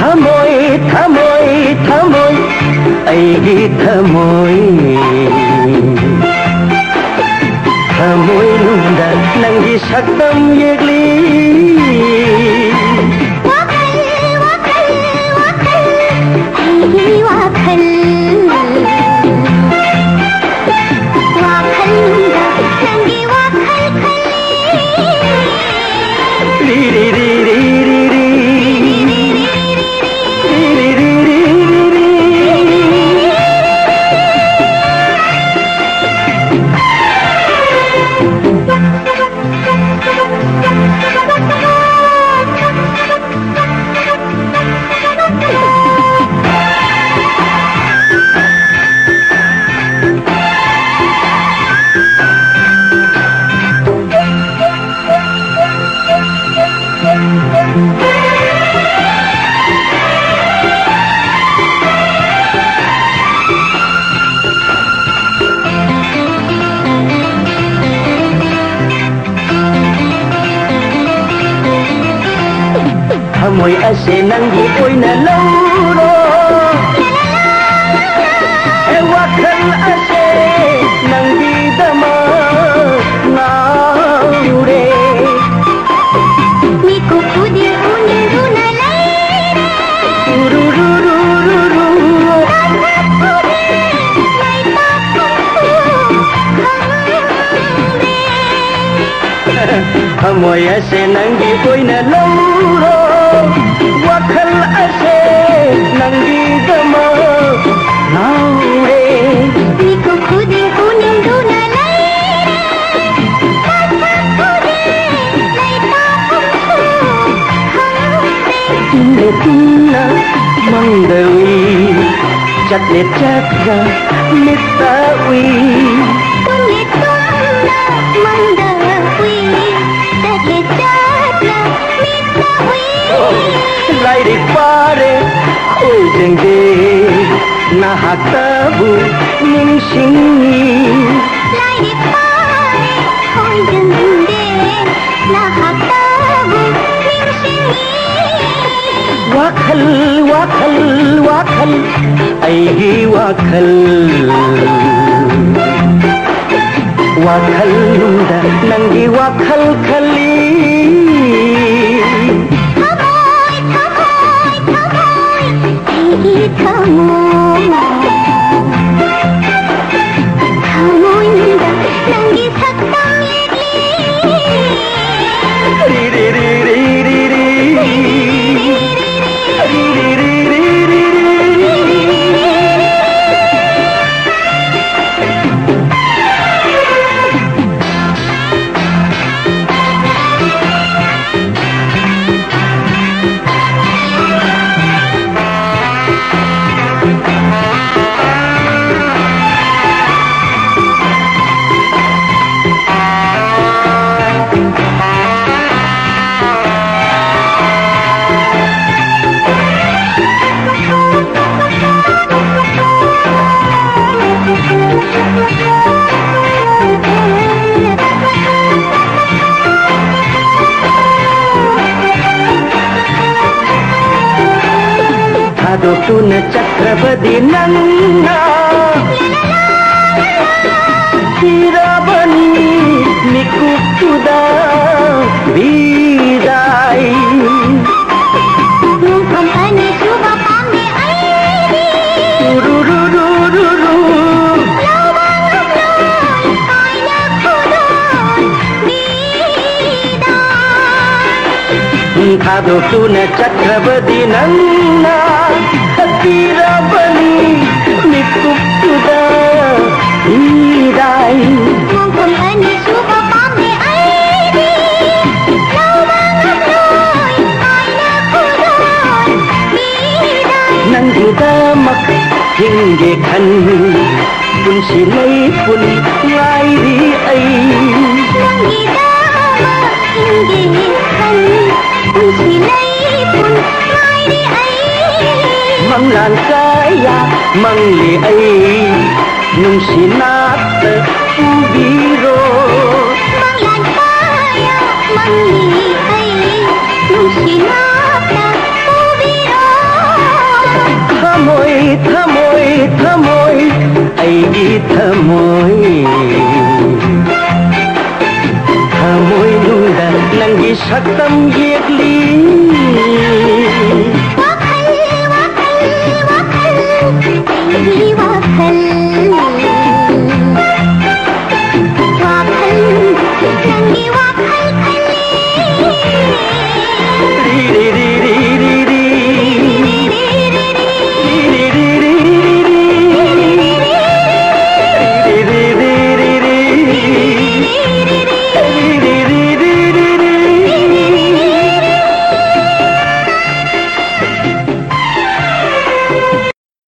Thamoy, thamoy, thamoy, aigi thamoy. Thamoy lunda, nang di saktam yegli 每一時能以背那路路。وكل أشيء نندي دما ناوري ميكو كودي أوني رونا ليري رو رو رو رو رو Hãy subscribe cho kênh Ghiền Mì Gõ Để không bỏ lỡ những video hấp dẫn ನಂಬಿದಮೋ ನಾವೇ ದಿಕ್ಕು ಕುದಿಕು ನಿಂದು ತಿನ್ನ ತಿನ್ನ ಮಂದವಿ ಚಟ್ನೆ ಚಟ್ನ ಮಿತ್ತವಿ ನನ್ನ ಹಸವು ನಿಮಿಷಿಂಗಿ ವಾಖಲ್ ವಾಖಲ್ ವಾಖಲ್ ಐಹಿ ವಾಖಲ್ ವಾಖಲ್ನಿಂದ ನಂಗೆ ವಾಖಲ್ ಕಲಿ ಈ ಥಮೋ Thank you. నాదో సున చక్రపతి నన్నా చిరబని నికుచ్చుదా వీదాయి खादो सुन ಚಕ್ರವದಿ ನನ್ನ ಹತ್ತಿರ ಬನಿ ನಿಕ್ಕುತ್ತುದ ನೀರಾಯಿ ನಂದಿದ ಮಕ್ ಹಿಂಗೆ ಖನ್ ಪುನ್ಸಿ ನೈ ಪುನ್ ಲಾಯಿ ಐ ನಂದಿದ ಮಕ್ ಹಿಂಗೆ manglan saya mangle ai nung sinat ubiro manglan saya mangle ai nung sinat ubiro thamoy thamoy thamoy ai gi thamoy thamoy nung dan nang gi saktam yekli Dee dee